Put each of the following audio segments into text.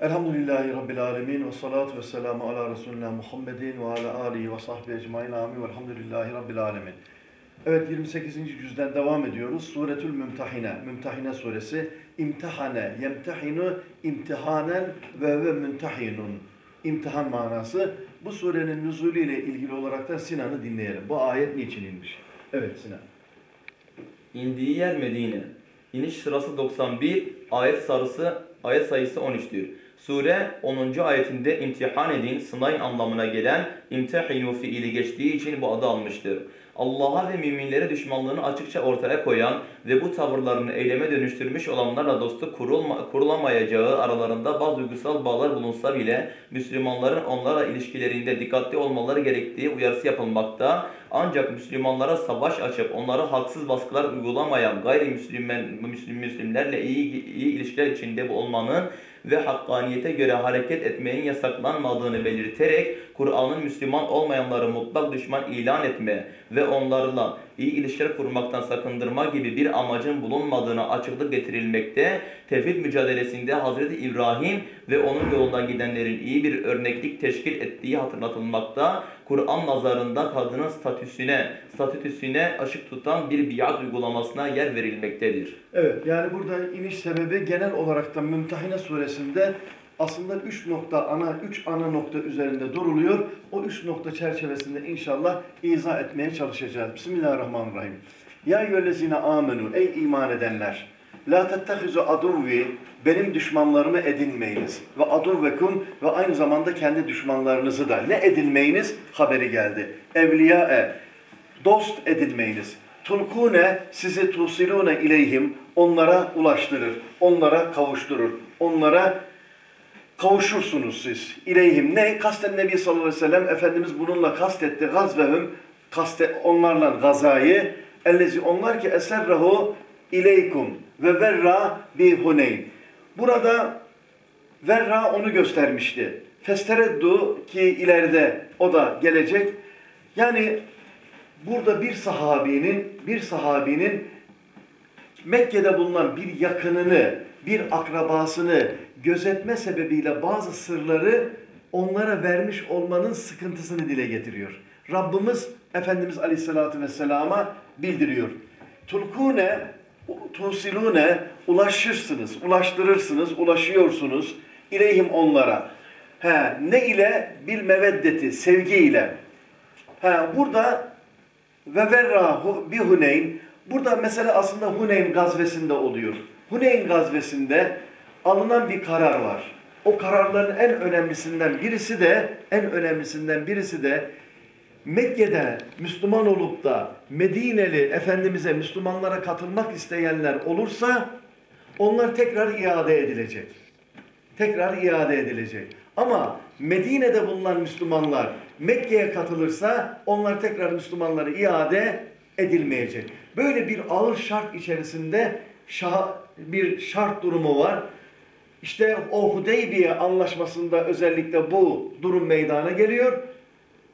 Elhamdülillahi Rabbil Alemin ve salatu ve selamu ala Resulina Muhammedin ve ala alihi ve sahbihi ecmain amin ve elhamdülillahi Rabbil Alemin. Evet 28. cüzden devam ediyoruz. Suretül Mümtahine, Mümtahine suresi. İmtihane, yemtehinu, imtihanen ve ve mümtahinun. İmtihan manası. Bu surenin nüzulü ile ilgili olarak da Sinan'ı dinleyelim. Bu ayet niçin inmiş? Evet Sinan. İndiği yer Medine. İniş sırası 91, ayet sarısı, ayet sayısı 13'tür. Sure 10. ayetinde imtihan edin, sınayın anlamına gelen imtihinu fiili geçtiği için bu adı almıştır. Allah'a ve müminlere düşmanlığını açıkça ortaya koyan ve bu tavırlarını eyleme dönüştürmüş olanlarla dostluk kurulma, kurulamayacağı aralarında bazı duygusal bağlar bulunsa bile Müslümanların onlarla ilişkilerinde dikkatli olmaları gerektiği uyarısı yapılmakta. Ancak Müslümanlara savaş açıp onlara haksız baskılar uygulamayan gayrimüslimler Müslüm, Müslimlerle iyi, iyi ilişkiler içinde olmanın ve hakkaniyete göre hareket etmenin yasaklanmadığını belirterek Kur'an'ın Müslüman olmayanları mutlak düşman ilan etme ve onlarla iyi ilişkiler kurmaktan sakındırma gibi bir amacın bulunmadığına açıklık getirilmekte. Tevhid mücadelesinde Hazreti İbrahim ve onun yolundan gidenlerin iyi bir örneklik teşkil ettiği hatırlatılmakta. Kur'an nazarında kadının statüsüne, statüsüne ışık tutan bir biat uygulamasına yer verilmektedir. Evet yani burada iniş sebebi genel olarak da Mümtehine suresinde aslında üç nokta ana üç ana nokta üzerinde duruluyor. O üç nokta çerçevesinde inşallah izah etmeye çalışacağız. Bismillahirrahmanirrahim. Ya eyyühellezine amenu ey iman edenler. La tettehizu aduvvi benim düşmanlarımı edinmeyiniz. Ve aduvvekum ve aynı zamanda kendi düşmanlarınızı da ne edinmeyiniz haberi geldi. Evliyae dost edinmeyiniz. Tulkune sizi tusilune ileyhim onlara ulaştırır, onlara kavuşturur, onlara kavuşursunuz siz. İleyhim ne? Kasten Nebi sallallahu aleyhi ve sellem Efendimiz bununla kastetti. Gazvehum kaste onlarla gazayı. Ellezi onlar ki eserrahu ileykum ve verra bi huneyn. Burada verra onu göstermişti. Festereddu ki ileride o da gelecek. Yani burada bir sahabinin bir sahabinin Mekke'de bulunan bir yakınını, bir akrabasını gözetme sebebiyle bazı sırları onlara vermiş olmanın sıkıntısını dile getiriyor. Rabbimiz Efendimiz Aleyhisselatü Vesselam'a bildiriyor. Tulkune, tusilune ulaşırsınız, ulaştırırsınız, ulaşıyorsunuz. İleyhim onlara. He, ne ile? Bil meveddeti, sevgi ile. He, burada ve verra bi Huneyn. Burada mesela aslında Huneyn gazvesinde oluyor. Huneyn gazvesinde alınan bir karar var. O kararların en önemlisinden birisi de en önemlisinden birisi de Mekke'de Müslüman olup da Medineli Efendimiz'e Müslümanlara katılmak isteyenler olursa onlar tekrar iade edilecek. Tekrar iade edilecek. Ama Medine'de bulunan Müslümanlar Mekke'ye katılırsa onlar tekrar Müslümanları iade edilmeyecek. Böyle bir ağır şart içerisinde şah, bir şart durumu var. İşte o Hudeybiye anlaşmasında özellikle bu durum meydana geliyor.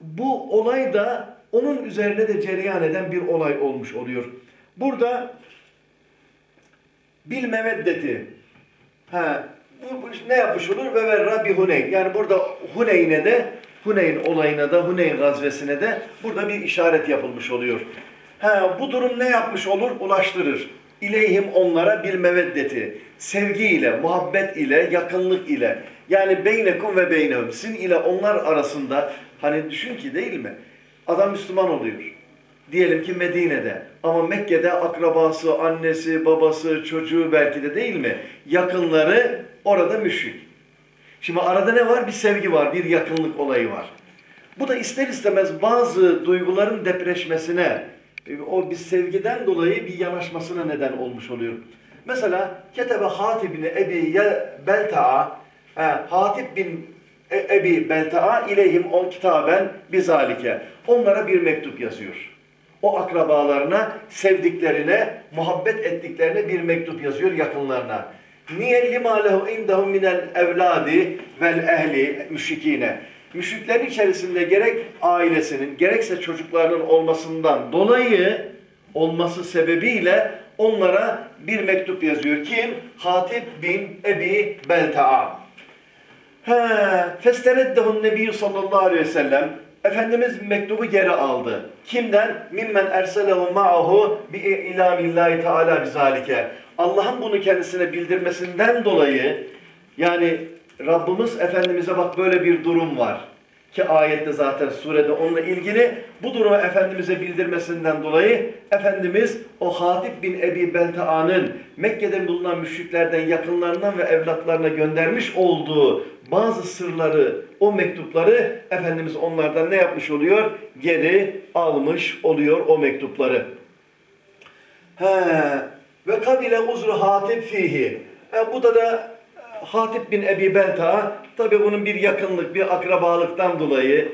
Bu olay da onun üzerine de cereyan eden bir olay olmuş oluyor. Burada bil meveddeti ha, bu, bu ne yapmış olur? Ve verra bi Huneyn. Yani burada Huneyn'e de Huneyn olayına da Huneyn gazvesine de burada bir işaret yapılmış oluyor. Ha, bu durum ne yapmış olur? Ulaştırır. İleyhim onlara bir meveddeti. Sevgi ile, muhabbet ile, yakınlık ile. Yani beynekum ve beynehum. Sizin ile onlar arasında hani düşün ki değil mi? Adam Müslüman oluyor. Diyelim ki Medine'de. Ama Mekke'de akrabası, annesi, babası, çocuğu belki de değil mi? Yakınları orada müşrik. Şimdi arada ne var? Bir sevgi var, bir yakınlık olayı var. Bu da ister istemez bazı duyguların depreşmesine, o bir sevgiden dolayı bir yanaşmasına neden olmuş oluyor. Mesela Ketebe Hatib bin Ebi Belta'a Hatib bin e, Ebi Belta'a ileyhim on kitaben bizalike. Onlara bir mektup yazıyor. O akrabalarına, sevdiklerine, muhabbet ettiklerine bir mektup yazıyor yakınlarına. Niye lima lehu indahum minel evladi vel ehli müşrikine. Müşriklerin içerisinde gerek ailesinin gerekse çocuklarının olmasından dolayı olması sebebiyle onlara bir mektup yazıyor. Kim? Hatip bin Ebi Belta'a. Festereddehun nebiyyü sallallahu aleyhi ve sellem Efendimiz mektubu geri aldı. Kimden? Mimmen erselehu ma'ahu bi ilamillahi teala bizalike. Allah'ın bunu kendisine bildirmesinden dolayı yani Rabbimiz Efendimiz'e bak böyle bir durum var. Ki ayette zaten surede onunla ilgili bu durumu Efendimiz'e bildirmesinden dolayı Efendimiz o Hatip bin Ebi Belta'nın Mekke'de bulunan müşriklerden yakınlarından ve evlatlarına göndermiş olduğu bazı sırları, o mektupları Efendimiz onlardan ne yapmış oluyor? Geri almış oluyor o mektupları. He. Ve kabile uzru Hatip fihi. E, bu da da Hatip bin Ebi Belta tabi bunun bir yakınlık, bir akrabalıktan dolayı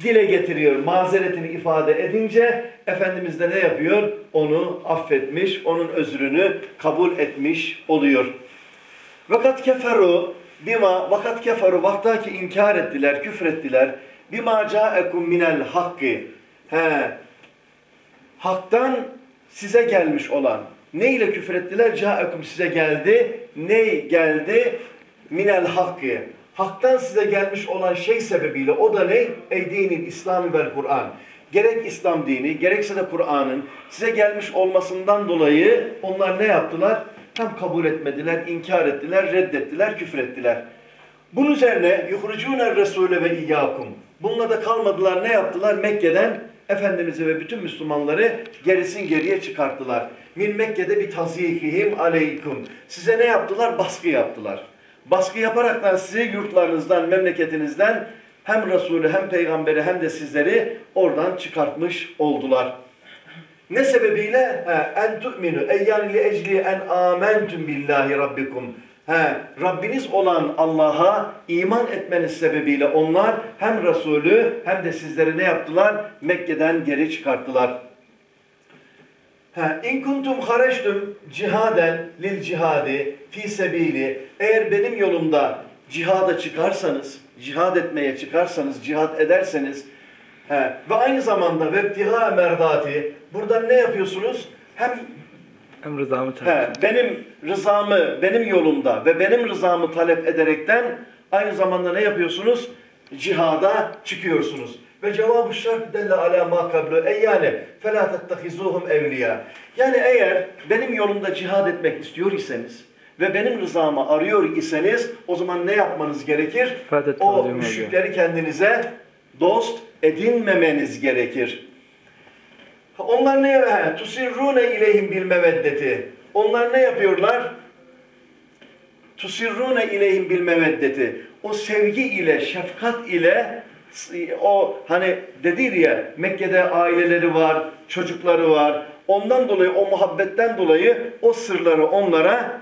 dile getiriyor. Mazeretini ifade edince Efendimiz de ne yapıyor? Onu affetmiş, onun özrünü kabul etmiş oluyor. Vakat keferu bima vakat keferu vaktaki inkar ettiler, küfrettiler. Bima ca'ekum minel hakkı. He. Hak'tan size gelmiş olan. Ne ile küfrettiler? Ca'ekum size geldi. Ne geldi? Minel hakkı. Hak'tan size gelmiş olan şey sebebiyle o da ne? Ey dinin İslam'ı vel Kur'an. Gerek İslam dini, gerekse de Kur'an'ın size gelmiş olmasından dolayı onlar ne yaptılar? Hem kabul etmediler, inkar ettiler, reddettiler, küfrettiler. Bunun üzerine yuhrucûne Resulü ve iyyakum. Bununla da kalmadılar ne yaptılar? Mekke'den Efendimiz'i ve bütün Müslümanları gerisin geriye çıkarttılar. Min Mekke'de bir tazikihim aleykum. Size ne yaptılar? Baskı yaptılar. Baskı yaparaktan sizi yurtlarınızdan, memleketinizden hem Resulü hem peygamberi hem de sizleri oradan çıkartmış oldular. Ne sebebiyle? En tu'minu ey yani li ecli en amentum billahi rabbikum. He, Rabbiniz olan Allah'a iman etmeniz sebebiyle onlar hem Resulü hem de sizleri ne yaptılar? Mekke'den geri çıkarttılar. He, in kuntum hareçtum cihaden lil cihadi fi sebili. Eğer benim yolumda cihada çıkarsanız, cihad etmeye çıkarsanız, cihad ederseniz he, ve aynı zamanda vebtiha merdati buradan ne yapıyorsunuz? Hem Hem rızamı He, benim rızamı, benim yolumda ve benim rızamı talep ederekten aynı zamanda ne yapıyorsunuz? Cihada çıkıyorsunuz. Ve cevabı şart delle ala ma kablu. Yani felâ tettehizuhum evliya. Yani eğer benim yolumda cihad etmek istiyor iseniz ve benim rızamı arıyor iseniz o zaman ne yapmanız gerekir? O müşrikleri kendinize dost edinmemeniz gerekir. Onlar ne he, tusirrune ileyhim bil meveddeti. Onlar ne yapıyorlar? Tusirrune ileyhim bil meveddeti. O sevgi ile, şefkat ile o hani dedi ya Mekke'de aileleri var, çocukları var. Ondan dolayı o muhabbetten dolayı o sırları onlara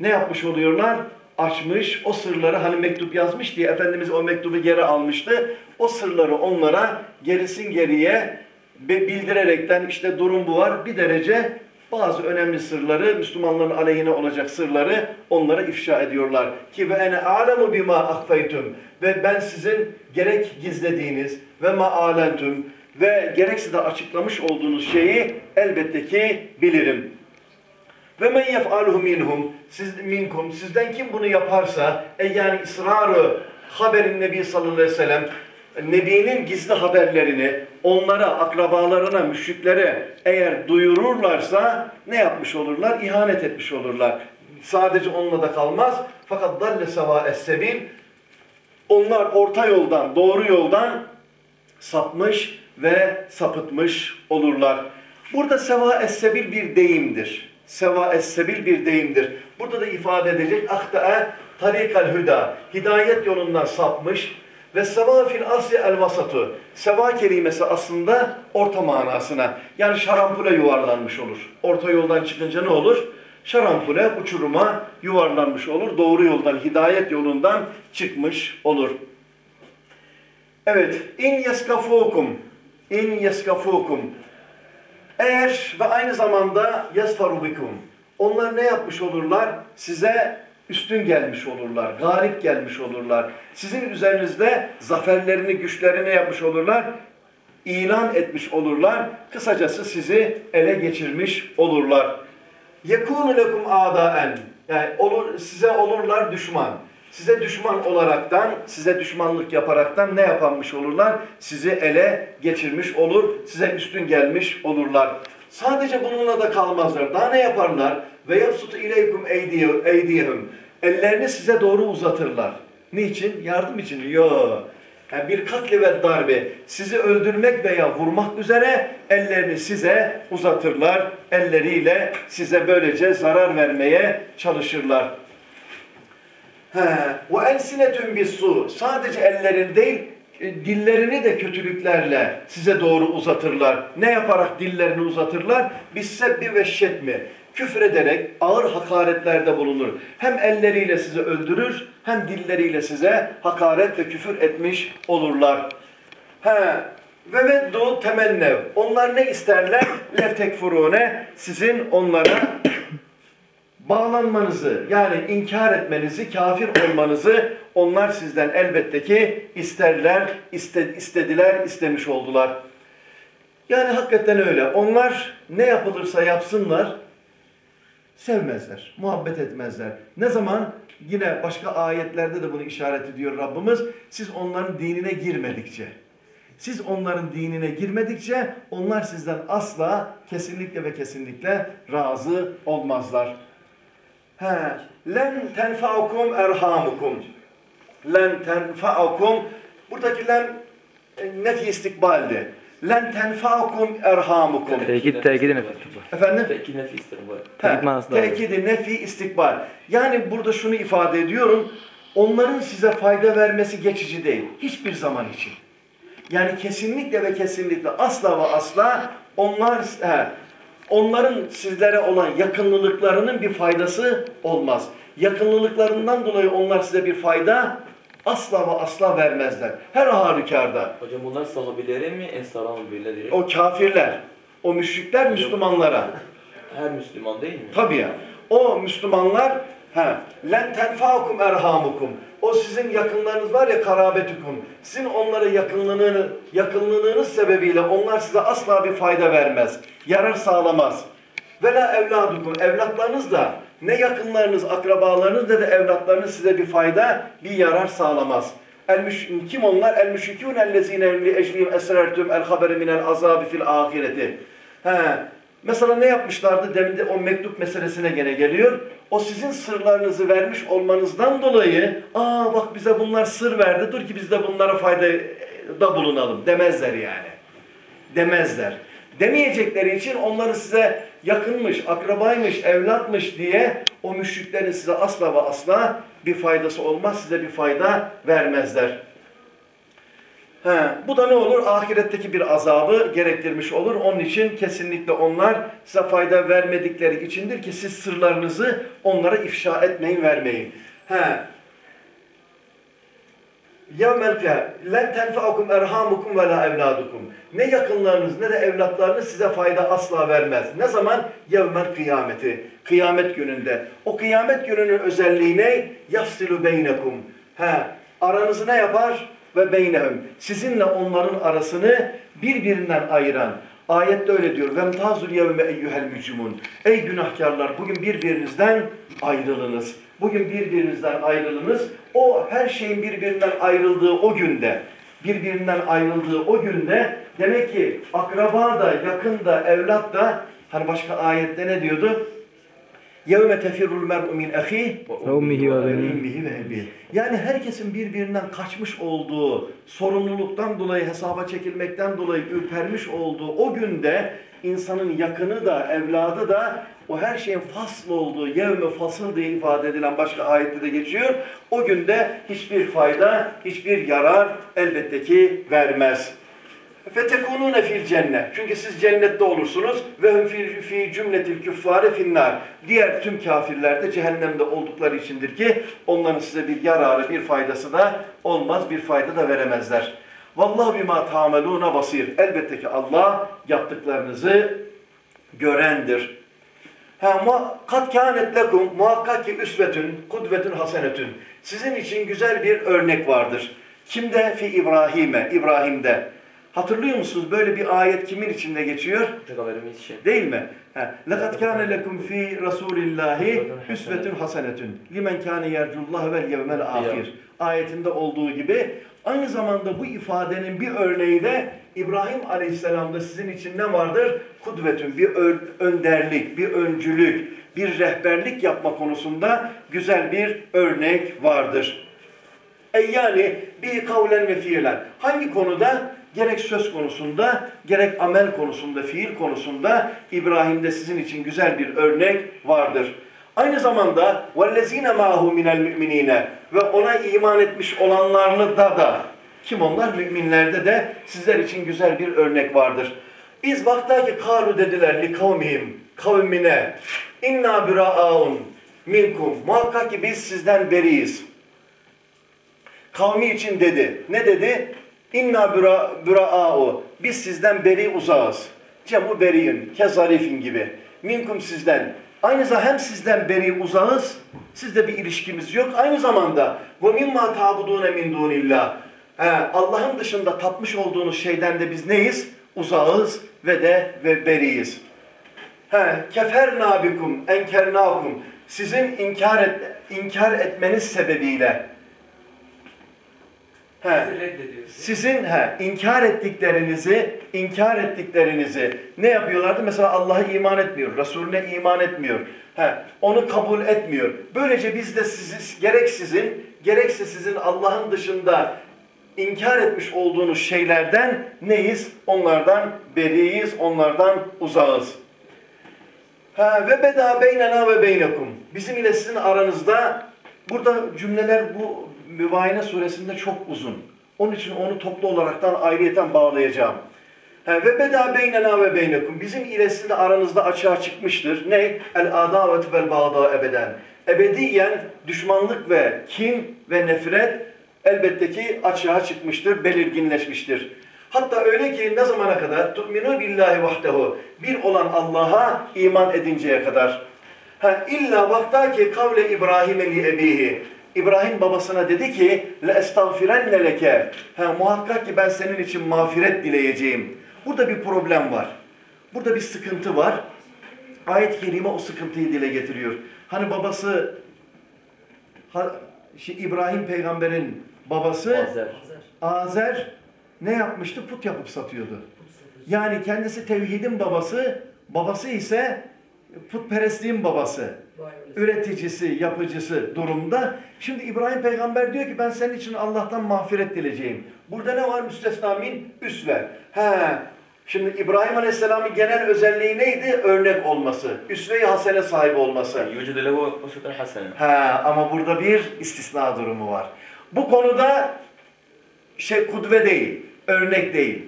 ne yapmış oluyorlar? Açmış. O sırları hani mektup yazmış diye Efendimiz o mektubu geri almıştı. O sırları onlara gerisin geriye bildirerekten işte durum bu var. Bir derece bazı önemli sırları, Müslümanların aleyhine olacak sırları onlara ifşa ediyorlar. Ki ve ene alemu bima ahfeytum ve ben sizin gerek gizlediğiniz ve ma alentum ve gerekse de açıklamış olduğunuz şeyi elbette ki bilirim. Ve men yef'aluhu minhum siz minkum sizden kim bunu yaparsa e yani ısrarı haberin Nebi sallallahu aleyhi ve sellem Nebi'nin gizli haberlerini onlara, akrabalarına, müşriklere eğer duyururlarsa ne yapmış olurlar? İhanet etmiş olurlar. Sadece onunla da kalmaz. Fakat dalle seva sebil onlar orta yoldan, doğru yoldan sapmış ve sapıtmış olurlar. Burada seva es-sebil bir deyimdir. Seva es-sebil bir deyimdir. Burada da ifade edecek ahta'a tarikal huda. Hidayet yolundan sapmış ve seva fil asli el vasatu. Seva kelimesi aslında orta manasına. Yani şarampule yuvarlanmış olur. Orta yoldan çıkınca ne olur? Şarampule uçuruma yuvarlanmış olur. Doğru yoldan, hidayet yolundan çıkmış olur. Evet, in yeskafukum, in yeskafukum. Eğer ve aynı zamanda yasfaru bikum. Onlar ne yapmış olurlar? Size üstün gelmiş olurlar, galip gelmiş olurlar. Sizin üzerinizde zaferlerini, güçlerini yapmış olurlar? İlan etmiş olurlar. Kısacası sizi ele geçirmiş olurlar. Yekunu lekum adaen. Yani olur, size olurlar düşman. size düşman olaraktan, size düşmanlık yaparaktan ne yapanmış olurlar? Sizi ele geçirmiş olur, size üstün gelmiş olurlar. Sadece bununla da kalmazlar. Daha ne yaparlar? Ve yapsutu ileykum eydiyehum. Ellerini size doğru uzatırlar. Niçin? Yardım için. Yok. Yani bir katli ve darbe sizi öldürmek veya vurmak üzere ellerini size uzatırlar. Elleriyle size böylece zarar vermeye çalışırlar. Ve elsinetün bis su. Sadece ellerin değil, dillerini de kötülüklerle size doğru uzatırlar. Ne yaparak dillerini uzatırlar? Bissebbi ve şetmi. Küfür ederek ağır hakaretlerde bulunur. Hem elleriyle sizi öldürür, hem dilleriyle size hakaret ve küfür etmiş olurlar. He, ve veddu temennev. Onlar ne isterler? Leftekfurune. Sizin onlara bağlanmanızı yani inkar etmenizi, kafir olmanızı onlar sizden elbette ki isterler, istediler, istemiş oldular. Yani hakikaten öyle. Onlar ne yapılırsa yapsınlar sevmezler, muhabbet etmezler. Ne zaman? Yine başka ayetlerde de bunu işaret ediyor Rabbimiz. Siz onların dinine girmedikçe, siz onların dinine girmedikçe onlar sizden asla kesinlikle ve kesinlikle razı olmazlar. He, len tenfa'ukum erhamukum. Len tenfa'ukum. Buradaki len e, nefi istikbaldi. Len tenfa'ukum erhamukum. Tekit, tekidi nefi. Efendim? Tekit nefi isterim bu. Tekit manası da var. Tekidi nefi istikbal. Yani burada şunu ifade ediyorum. Onların size fayda vermesi geçici değil. Hiçbir zaman için. Yani kesinlikle ve kesinlikle asla ve asla onlar he, onların sizlere olan yakınlılıklarının bir faydası olmaz. Yakınlılıklarından dolayı onlar size bir fayda asla ve asla vermezler. Her halükarda. Hocam bunlar sahabileri mi, ensar'a mı böyle direkt? O kafirler, o müşrikler Müslümanlara. Her Müslüman değil mi? Tabii ya. O Müslümanlar ha len tenfa'ukum erhamukum. O sizin yakınlarınız var ya karabetukum. Sizin onlara yakınlığını, yakınlığınız sebebiyle onlar size asla bir fayda vermez. Yarar sağlamaz. Ve la evladukum. Evlatlarınız da ne yakınlarınız, akrabalarınız ne de evlatlarınız size bir fayda, bir yarar sağlamaz. Kim onlar? El müşrikûn ellezîne li ecrihim esrertum el haberi minel azâbi fil ahireti. He. Mesela ne yapmışlardı? Demin de o mektup meselesine gene geliyor. O sizin sırlarınızı vermiş olmanızdan dolayı aa bak bize bunlar sır verdi dur ki biz de bunlara faydada bulunalım demezler yani. Demezler. Demeyecekleri için onları size yakınmış, akrabaymış, evlatmış diye o müşriklerin size asla ve asla bir faydası olmaz. Size bir fayda vermezler. He, bu da ne olur? Ahiretteki bir azabı gerektirmiş olur. Onun için kesinlikle onlar size fayda vermedikleri içindir ki siz sırlarınızı onlara ifşa etmeyin, vermeyin. He. Len tenfa'ukum erhamukum ve la evladukum. Ne yakınlarınız ne de evlatlarınız size fayda asla vermez. Ne zaman? Yevmel kıyameti. Kıyamet gününde. O kıyamet gününün özelliği ne? Yafsilu beynekum. He. Aranızı ne yapar? Ve beynehum. Sizinle onların arasını birbirinden ayıran. Ayette öyle diyor. Vemtazul yevme eyyuhel mücrimun. Ey günahkarlar bugün birbirinizden ayrılınız. Bugün birbirinizden ayrılınız. O her şeyin birbirinden ayrıldığı o günde, birbirinden ayrıldığı o günde demek ki akraba da, yakın da, evlat da hani başka ayette ne diyordu? يَوْمَ تَفِرُّ الْمَرْءُ مِنْ اَخِيهِ Ve ummihi ve ve benihi. ummihi ve ebihi. Yani herkesin birbirinden kaçmış olduğu, sorumluluktan dolayı, hesaba çekilmekten dolayı ürpermiş olduğu o günde insanın yakını da, evladı da o her şeyin fasl olduğu, yevme fasıl diye ifade edilen başka ayette de geçiyor. O günde hiçbir fayda, hiçbir yarar elbette ki vermez. Fetekunune fil cennet. Çünkü siz cennette olursunuz ve fi, fi cümletil küffare finnar. Diğer tüm kafirler de cehennemde oldukları içindir ki onların size bir yararı, bir faydası da olmaz, bir fayda da veremezler. Vallahu bima tameluna basir. Elbette ki Allah yaptıklarınızı görendir. Ha ma kat kânet muhakkak ki üsvetün, kudvetün hasenetün. Sizin için güzel bir örnek vardır. Kimde? Fi İbrahim'e, İbrahim'de. Hatırlıyor musunuz böyle bir ayet kimin içinde geçiyor? Peygamberimiz için. Değil mi? لَقَدْ كَانَ لَكُمْ ف۪ي رَسُولِ اللّٰهِ üsvetün hasenetün limen kâne yercullah vel yevmel ahir ayetinde olduğu gibi aynı zamanda bu ifadenin bir örneği de İbrahim Aleyhisselam'da sizin için ne vardır? Kudvetün, bir ö- önderlik, bir öncülük, bir rehberlik yapma konusunda güzel bir örnek vardır. E yani bir kavlen ve fiilen. Hangi konuda? Gerek söz konusunda, gerek amel konusunda, fiil konusunda İbrahim'de sizin için güzel bir örnek vardır. Aynı zamanda وَالَّذ۪ينَ مَاهُ مِنَ الْمُؤْمِنِينَ Ve ona iman etmiş olanlarla da da kim onlar? Müminlerde de sizler için güzel bir örnek vardır. İz vaktaki kalu dediler li kavmihim kavmine inna büra'aun minkum muhakkak ki biz sizden beriyiz. Kavmi için dedi. Ne dedi? İnna büra, büra'u. Biz sizden beri uzağız. Cemu beriyün, kezarifin gibi. Minkum sizden. Aynı zamanda hem sizden beri uzağız, sizde bir ilişkimiz yok. Aynı zamanda ve mimma ta'budune min dunillah. Allah'ın dışında tapmış olduğunuz şeyden de biz neyiz? Uzağız ve de ve beriyiz. He, keferna bikum, enkernakum. Sizin inkar et, inkar etmeniz sebebiyle He, reddediyoruz. sizin he, inkar ettiklerinizi, inkar ettiklerinizi ne yapıyorlardı? Mesela Allah'a iman etmiyor, Resulüne iman etmiyor. He, onu kabul etmiyor. Böylece biz de sizi, gerek sizin, gerekse sizin Allah'ın dışında inkar etmiş olduğunuz şeylerden neyiz? Onlardan beriyiz, onlardan uzağız. Ha, ve beda beynena ve beynekum. Bizim ile sizin aranızda burada cümleler bu Mübayene suresinde çok uzun. Onun için onu toplu olaraktan ayrıyeten bağlayacağım. Ha, ve beda beynena ve beynekum. Bizim ile sizin aranızda açığa çıkmıştır. Ne? El adavet vel bağda ebeden. Ebediyen düşmanlık ve kin ve nefret elbette ki açığa çıkmıştır, belirginleşmiştir. Hatta öyle ki ne zamana kadar? Tu'minu billahi vahdehu. Bir olan Allah'a iman edinceye kadar. Ha, illa vaktaki kavle İbrahim li ebihi. İbrahim babasına dedi ki estağfirenne leke. Ha, muhakkak ki ben senin için mağfiret dileyeceğim. Burada bir problem var. Burada bir sıkıntı var. Ayet-i kerime o sıkıntıyı dile getiriyor. Hani babası şey, İbrahim peygamberin babası Azer. Azer ne yapmıştı? Put yapıp satıyordu. Yani kendisi tevhidin babası, babası ise putperestliğin babası. Üreticisi, yapıcısı durumda. Şimdi İbrahim peygamber diyor ki ben senin için Allah'tan mağfiret dileyeceğim. Burada ne var? Müstesna min üsve. He. Şimdi İbrahim Aleyhisselam'ın genel özelliği neydi? Örnek olması. Üsve-i hasene sahibi olması. Ha, ama burada bir istisna durumu var. Bu konuda şey kudve değil, örnek değil.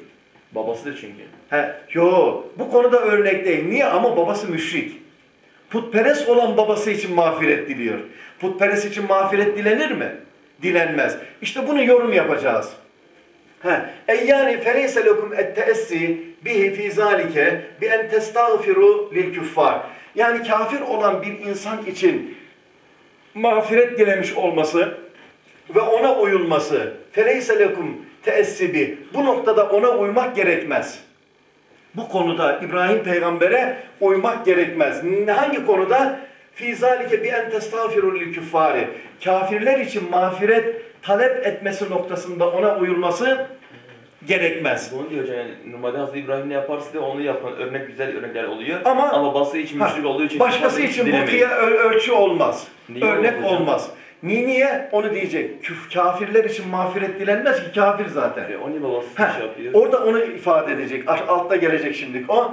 Babasıdır çünkü. He, yo, bu konuda örnek değil. Niye? Ama babası müşrik. Putperest olan babası için mağfiret diliyor. Putperest için mağfiret dilenir mi? Dilenmez. İşte bunu yorum yapacağız. He, e yani feleyse lekum et teessi bihi fi zalike bi en testağfiru lil küffar. Yani kafir olan bir insan için mağfiret dilemiş olması ve ona uyulması feleyse lekum teessibi bu noktada ona uymak gerekmez. Bu konuda İbrahim peygambere uymak gerekmez. Hangi konuda? Fî zâlike bi en testağfirul küffâri. Kafirler için mağfiret talep etmesi noktasında ona uyulması gerekmez. Bunu diyor yani normalde Hazreti İbrahim ne yaparsa da onu yapan örnek güzel örnekler oluyor. Ama- Ama babası için müşrik olduğu için Başkası için bu kıya ölçü olmaz. Niye Örnek olmaz. Niye, niye? Onu diyecek. Küf, kafirler için mağfiret dilenmez ki kafir zaten. Yani o niye babası Heh, şey yapıyor? orada onu ifade edecek. Alt- Altta gelecek şimdi. O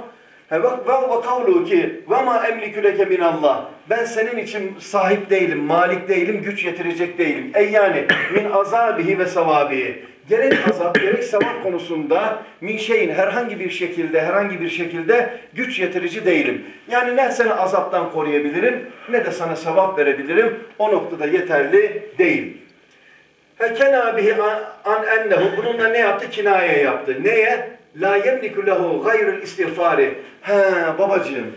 ve ve kavlu ki ve ma emliku leke min Allah. Ben senin için sahip değilim, malik değilim, güç yetirecek değilim. Ey yani min azabihi ve sevabihi. Gerek azap, gerek sevap konusunda min şeyin herhangi bir şekilde, herhangi bir şekilde güç yetirici değilim. Yani ne seni azaptan koruyabilirim, ne de sana sevap verebilirim. O noktada yeterli değil. Fekena bihi an ennehu. Bununla ne yaptı? Kinaye yaptı. Neye? La yemliku lehu gayrul istiğfari. He babacığım.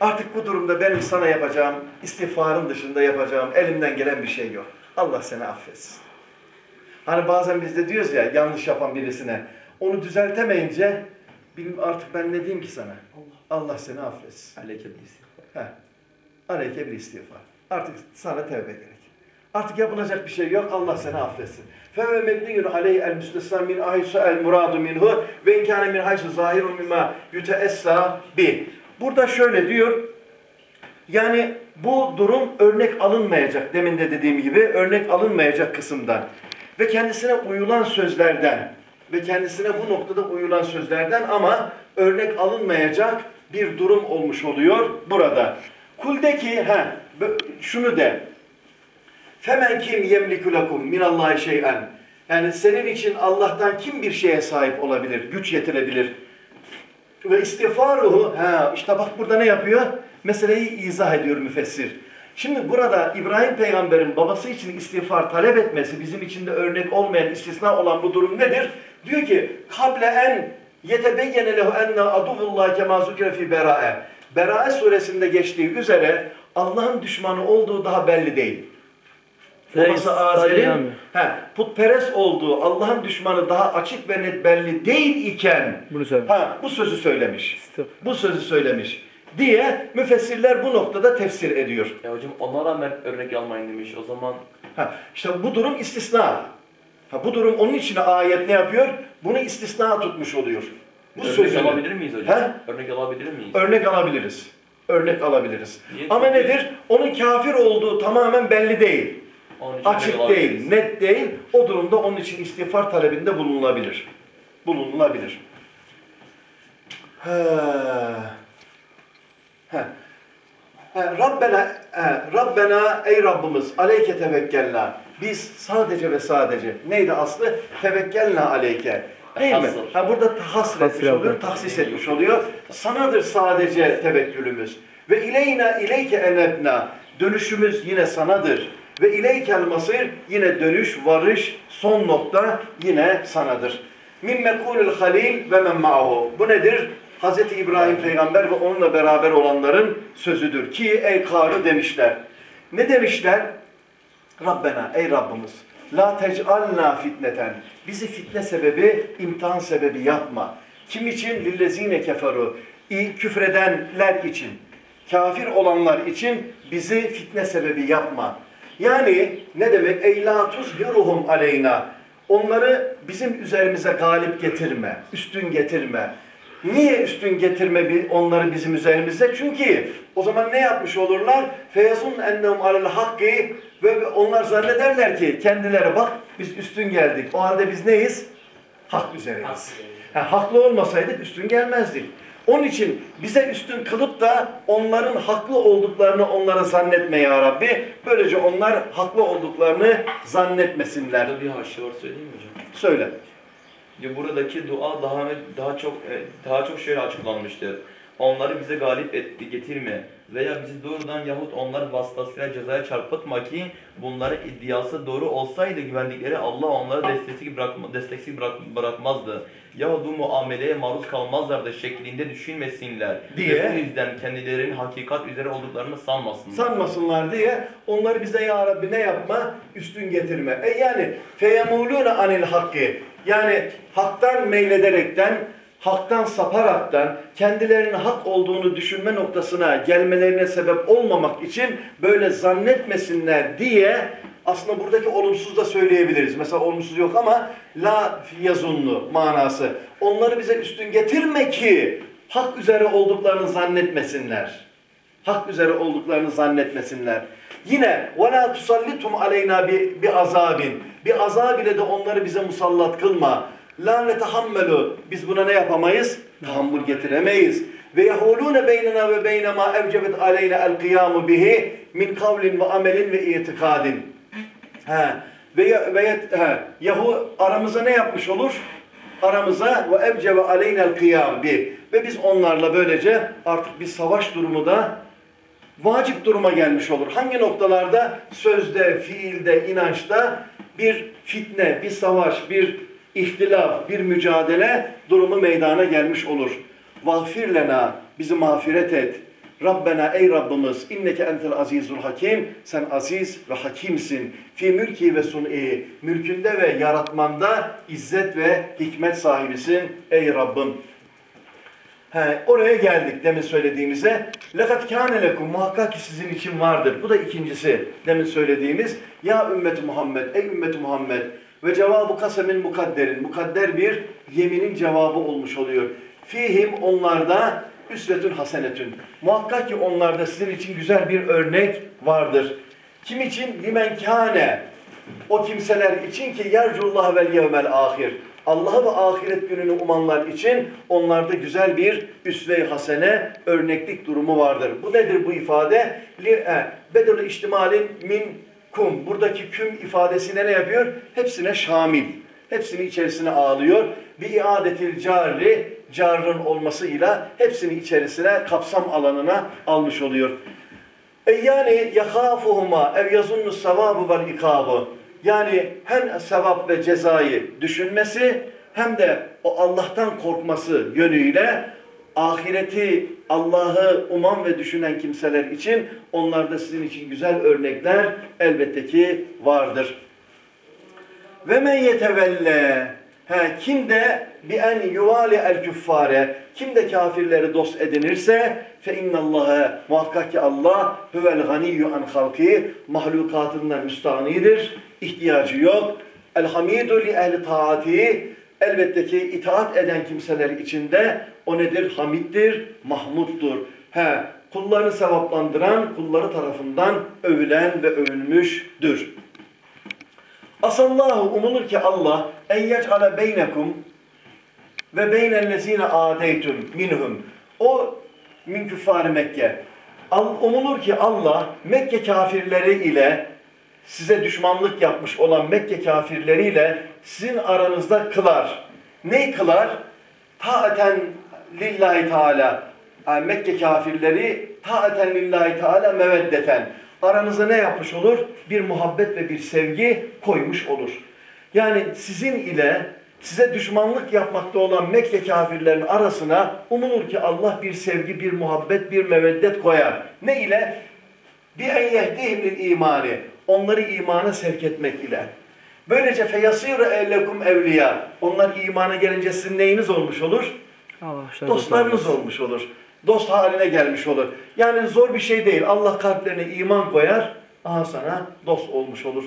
Artık bu durumda benim sana yapacağım, istiğfarın dışında yapacağım, elimden gelen bir şey yok. Allah seni affetsin. Hani bazen biz de diyoruz ya yanlış yapan birisine. Onu düzeltemeyince artık ben ne diyeyim ki sana? Allah seni affetsin. Aleyke bil istiğfar. Aleyke bir istiğfar. Artık sana tevbe gerek. Artık yapılacak bir şey yok. Allah seni affetsin. Feve mebniyun aleyhi el müstesna min ahaysu el muradu minhu ve inkâne min haysu zahirun mimma yüteessa bi. Burada şöyle diyor. Yani bu durum örnek alınmayacak. Demin de dediğim gibi örnek alınmayacak kısımdan. Ve kendisine uyulan sözlerden ve kendisine bu noktada uyulan sözlerden ama örnek alınmayacak bir durum olmuş oluyor burada. Kuldeki ha şunu de. Femen kim yemliku lekum minallahi şey'en. Yani senin için Allah'tan kim bir şeye sahip olabilir, güç yetirebilir? Ve istiğfaruhu, ha işte bak burada ne yapıyor? Meseleyi izah ediyor müfessir. Şimdi burada İbrahim peygamberin babası için istiğfar talep etmesi bizim için de örnek olmayan, istisna olan bu durum nedir? Diyor ki, kable en yetebeyyene lehu enne aduvullah kema zukire fi bera'e. Bera'e suresinde geçtiği üzere Allah'ın düşmanı olduğu daha belli değil. Babası Azer'in he, putperest olduğu Allah'ın düşmanı daha açık ve net belli değil iken Bunu ha, bu sözü söylemiş. Bu sözü söylemiş diye müfessirler bu noktada tefsir ediyor. Ya hocam ona rağmen örnek almayın demiş. O zaman Ha, işte bu durum istisna. Ha, bu durum onun için ayet ne yapıyor? Bunu istisna tutmuş oluyor. Bu örnek sözünü. alabilir miyiz hocam? He? Örnek alabilir miyiz? Örnek alabiliriz. Örnek alabiliriz. Niye? Ama Çünkü- nedir? Onun kafir olduğu tamamen belli değil. Açık değil, net değil. O durumda onun için istiğfar talebinde bulunulabilir. Bulunulabilir. Ha. Rabbena, Rabbena ey Rabbimiz aleyke tevekkelna. Biz sadece ve sadece neydi aslı? Tevekkelna aleyke. Değil mi? Ha, burada tahasır Hasır etmiş oluyor, tahsis etmiş oluyor. Sanadır sadece tevekkülümüz. Ve ileyna ileyke enebna. Dönüşümüz yine sanadır. Ve ileykel masir yine dönüş, varış, son nokta yine sanadır. Min mekulül halil ve men ma'hu. Bu nedir? Hz. İbrahim peygamber ve onunla beraber olanların sözüdür. Ki ey kalu demişler. Ne demişler? Rabbena ey Rabbimiz la tec'alna fitneten bizi fitne sebebi imtihan sebebi yapma. Kim için? Lillezine keferu küfredenler için kafir olanlar için bizi fitne sebebi yapma. Yani ne demek? Ey la tuzhiruhum aleyna onları bizim üzerimize galip getirme, üstün getirme. Niye üstün getirme onları bizim üzerimize? Çünkü o zaman ne yapmış olurlar? Feyazun ennehum alel hakki ve onlar zannederler ki kendileri bak biz üstün geldik. O halde biz neyiz? Hak üzereyiz. Ha, haklı olmasaydık üstün gelmezdik. Onun için bize üstün kılıp da onların haklı olduklarını onlara zannetme ya Rabbi. Böylece onlar haklı olduklarını zannetmesinler. Burada bir haşi var söyleyeyim mi hocam? Söyle. Buradaki dua daha daha çok e, daha çok şöyle açıklanmıştır. Onları bize galip et, getirme veya bizi doğrudan yahut onlar vasıtasıyla cezaya çarpıtma ki bunların iddiası doğru olsaydı güvendikleri Allah onları desteksiz, bırakma, desteksiz bırak, bırakmazdı. Yahut bu muameleye maruz kalmazlardı şeklinde düşünmesinler. Diye. Ve bu yüzden kendilerinin hakikat üzere olduklarını sanmasınlar. sanmasınlar diye onları bize ya Rabbi ne yapma? Üstün getirme. E yani feyemulûne anil hakkı. Yani haktan meylederekten, haktan saparaktan kendilerinin hak olduğunu düşünme noktasına gelmelerine sebep olmamak için böyle zannetmesinler diye aslında buradaki olumsuz da söyleyebiliriz. Mesela olumsuz yok ama la yazunlu manası. Onları bize üstün getirme ki hak üzere olduklarını zannetmesinler hak üzere olduklarını zannetmesinler. Yine وَلَا تُسَلِّتُمْ عَلَيْنَا bi bir azabin. Bir azab ile de onları bize musallat kılma. لَا نَتَحَمَّلُ Biz buna ne yapamayız? Tahammül getiremeyiz. Ve yahulune beynena ve beyne ma evcebet aleyne el kıyamu bihi min kavlin ve amelin ve itikadin. He. Ve, ya- ve yet- he. Yahu aramıza ne yapmış olur? Aramıza ve evcebe aleynel kıyam bi. Ve biz onlarla böylece artık bir savaş durumu da vacip duruma gelmiş olur. Hangi noktalarda? Sözde, fiilde, inançta bir fitne, bir savaş, bir ihtilaf, bir mücadele durumu meydana gelmiş olur. Vahfir lena, bizi mağfiret et. Rabbena ey Rabbimiz inneke entel azizul hakim sen aziz ve hakimsin. Fi mülki ve sun'i mülkünde ve yaratmanda izzet ve hikmet sahibisin ey Rabbim. He, oraya geldik demin söylediğimize. Lekat kâne lekum muhakkak ki sizin için vardır. Bu da ikincisi demin söylediğimiz. Ya ümmeti Muhammed, ey ümmeti Muhammed. Ve cevabı kasemin mukadderin. Mukadder bir yeminin cevabı olmuş oluyor. Fihim onlarda üsvetün hasenetün. Muhakkak ki onlarda sizin için güzel bir örnek vardır. Kim için? Limen kâne. O kimseler için ki yercullah vel yevmel ahir. Allah'ı ve ahiret gününü umanlar için onlarda güzel bir üsve-i hasene, örneklik durumu vardır. Bu nedir bu ifade? E, Bedel ihtimalin min kum. Buradaki küm ifadesine ne yapıyor? Hepsine şamil. Hepsini içerisine alıyor. Bir iadetil cari, carrın olmasıyla hepsini içerisine, kapsam alanına almış oluyor. E yani yakhafuhuma ev yazunnu sevabu vel ikabı. Yani hem sevap ve cezayı düşünmesi hem de o Allah'tan korkması yönüyle ahireti Allah'ı uman ve düşünen kimseler için onlarda sizin için güzel örnekler elbette ki vardır. Ve men yetevelle He, kim de bi en yuvali el küffare kim de kafirleri dost edinirse fe innallâhe muhakkak ki Allah huvel ganiyyu an halki mahlukatından müstanidir. İhtiyacı yok. Elhamidu li ehli taati elbette ki itaat eden kimseler içinde o nedir? Hamiddir, mahmuttur. He, kullarını sevaplandıran, kulları tarafından övülen ve övülmüştür. Asallahu umulur ki Allah en yec'ale beynekum ve beynellezine adeytum minhum. O min küffari Mekke. Umulur ki Allah Mekke kafirleri ile size düşmanlık yapmış olan Mekke kafirleriyle sizin aranızda kılar. Ne kılar? Taaten lillahi teala. Yani Mekke kafirleri taaten lillahi teala meveddeten. Aranıza ne yapmış olur? Bir muhabbet ve bir sevgi koymuş olur. Yani sizin ile size düşmanlık yapmakta olan Mekke kafirlerin arasına umulur ki Allah bir sevgi, bir muhabbet, bir meveddet koyar. Ne ile? Bir en yehdihim lil imani. Onları imana sevk etmek ile. Böylece feyasiru eylekum evliya. Onlar imana gelince sizin neyiniz olmuş olur? Allah Dostlarınız olmuş olur. Dost haline gelmiş olur. Yani zor bir şey değil. Allah kalplerine iman koyar. Aha sana dost olmuş olur.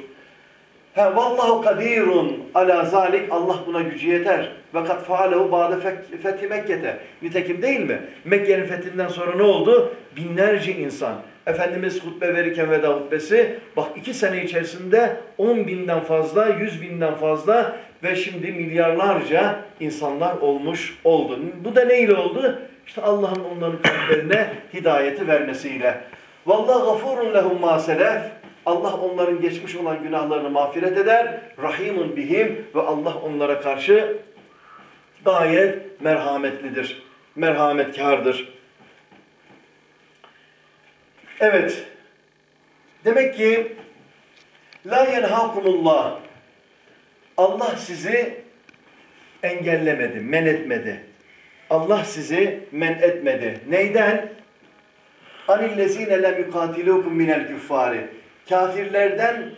He, vallahu kadirun ala zalik. Allah buna gücü yeter. Ve kat faalehu ba'de fethi Mekke'te. Nitekim değil mi? Mekke'nin fethinden sonra ne oldu? Binlerce insan. Efendimiz hutbe verirken veda hutbesi bak iki sene içerisinde 10 binden fazla, 100 binden fazla ve şimdi milyarlarca insanlar olmuş oldu. Bu da neyle oldu? İşte Allah'ın onların kalplerine hidayeti vermesiyle. Vallahu gafurun lehum ma. Allah onların geçmiş olan günahlarını mağfiret eder. Rahimun bihim ve Allah onlara karşı gayet merhametlidir. Merhametkardır. Evet. Demek ki la yenhakumullah. Allah sizi engellemedi, men etmedi. Allah sizi men etmedi. Neyden? Anillezine lem yukatilukum minel küffari. Kafirlerden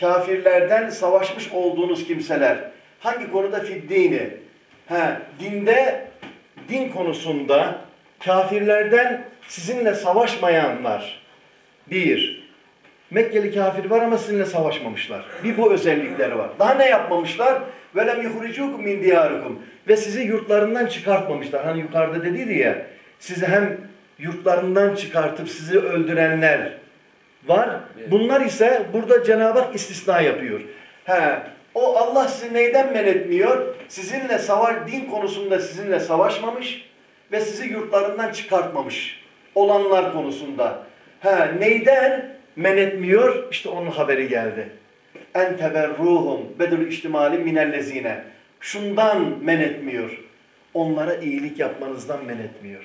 kafirlerden savaşmış olduğunuz kimseler. Hangi konuda fiddini? Ha, dinde din konusunda kafirlerden sizinle savaşmayanlar. Bir, Mekkeli kafir var ama sizinle savaşmamışlar. Bir bu özellikleri var. Daha ne yapmamışlar? Velem yuhricukum min diyarikum. Ve sizi yurtlarından çıkartmamışlar. Hani yukarıda dediydi ya, sizi hem yurtlarından çıkartıp sizi öldürenler var. Bunlar ise burada Cenab-ı Hak istisna yapıyor. He, o Allah sizi neyden men etmiyor? Sizinle savaş, din konusunda sizinle savaşmamış ve sizi yurtlarından çıkartmamış olanlar konusunda. He, neyden men etmiyor? İşte onun haberi geldi. En teberruhum bedül ihtimali minellezine. Şundan men etmiyor. Onlara iyilik yapmanızdan men etmiyor.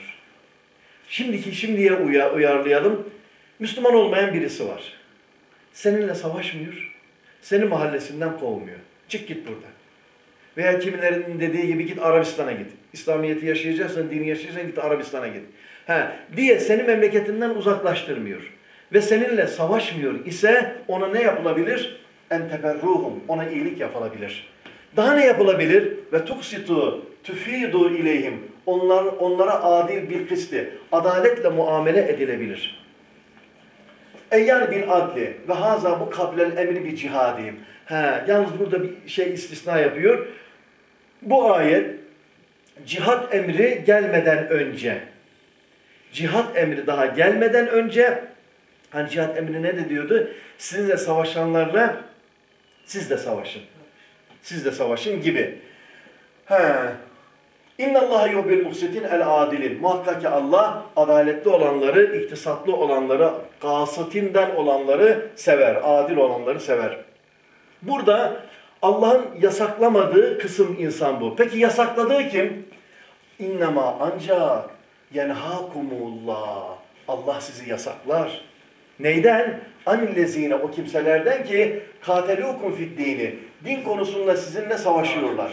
Şimdiki şimdiye uya- uyarlayalım. Müslüman olmayan birisi var. Seninle savaşmıyor. Seni mahallesinden kovmuyor. Çık git buradan. Veya kimilerinin dediği gibi git Arabistan'a git. İslamiyet'i yaşayacaksan, dini yaşayacaksan git Arabistan'a git. He, diye seni memleketinden uzaklaştırmıyor. Ve seninle savaşmıyor ise ona ne yapılabilir? En teberruhum. Ona iyilik yapılabilir. Daha ne yapılabilir? Ve tuksitu tüfidu ileyhim. Onlar, onlara adil bir kısti, adaletle muamele edilebilir. Eyyar bil adli ve haza bu kablel emri bir cihadiyim. He, yalnız burada bir şey istisna yapıyor. Bu ayet cihat emri gelmeden önce cihat emri daha gelmeden önce hani cihat emri ne de diyordu? Sizinle savaşanlarla siz de savaşın. Siz de savaşın gibi. He. İnna Allah yuhbil muhsitin el adilin. Muhakkak ki Allah adaletli olanları, iktisatlı olanları, gasıtinden olanları sever. Adil olanları sever. Burada Allah'ın yasaklamadığı kısım insan bu. Peki yasakladığı kim? İnnema ancak yenhakumullah. Allah sizi yasaklar. Neyden? Anillezine o kimselerden ki katelukum fid dini. Din konusunda sizinle savaşıyorlar.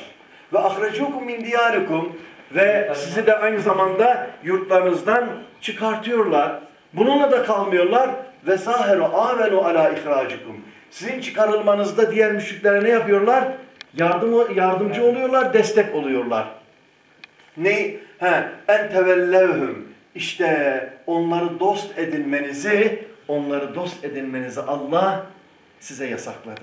Ve ahrecukum min diyarikum ve sizi de aynı zamanda yurtlarınızdan çıkartıyorlar. Bununla da kalmıyorlar. Ve saheru avenu ala ihracikum. Sizin çıkarılmanızda diğer müşriklere ne yapıyorlar? Yardım, yardımcı oluyorlar, destek oluyorlar. Ne? He, en tevellevhum. İşte onları dost edinmenizi, onları dost edinmenizi Allah size yasakladı.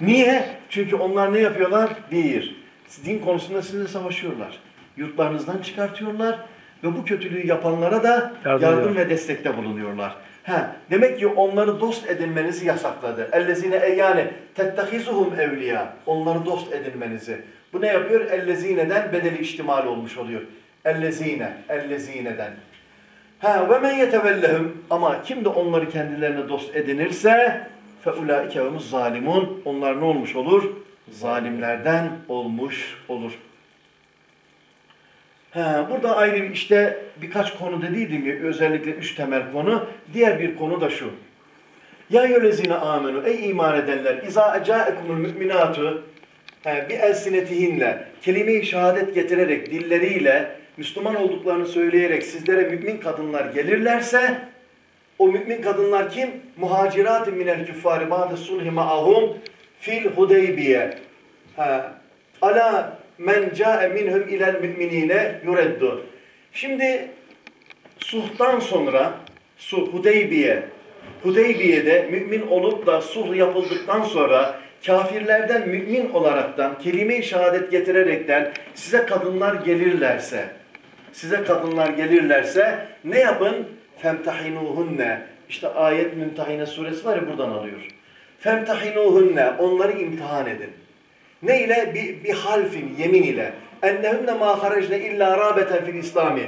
Niye? Çünkü onlar ne yapıyorlar? Bir, din konusunda sizinle savaşıyorlar. Yurtlarınızdan çıkartıyorlar ve bu kötülüğü yapanlara da Yardım yardım, ve destekte bulunuyorlar. Ha, demek ki onları dost edinmenizi yasakladı. Ellezine eyyane tettehizuhum evliya. Onları dost edinmenizi. Bu ne yapıyor? Ellezineden bedeli ihtimal olmuş oluyor. Ellezine, ellezineden. Ha ve men yetevellehum ama kim de onları kendilerine dost edinirse fe ulaike zalimun. Onlar ne olmuş olur? Zalimlerden olmuş olur. Ha, burada ayrı işte birkaç konu dediydim ya özellikle üç temel konu. Diğer bir konu da şu. Ya yölezine amenu ey iman edenler iza ecaekumul müminatu bir elsinetihinle kelime-i şehadet getirerek dilleriyle Müslüman olduklarını söyleyerek sizlere mümin kadınlar gelirlerse o mümin kadınlar kim? Muhacirat-ı minel küffari ba'de sulhi ma'ahum fil hudeybiye. Ala men ca'e minhum ilel müminine yureddu. Şimdi sulhtan sonra sulh Hudeybiye Hudeybiye'de mümin olup da sulh yapıldıktan sonra kafirlerden mümin olaraktan kelime-i şehadet getirerekten size kadınlar gelirlerse size kadınlar gelirlerse ne yapın? Femtahinuhunne. İşte ayet Mümtehine suresi var ya buradan alıyor. Femtahinuhunne. Onları imtihan edin. Ne ile? Bir, bir halfin, yemin ile. Ennehunne ma harajne illa rabeten fil İslami.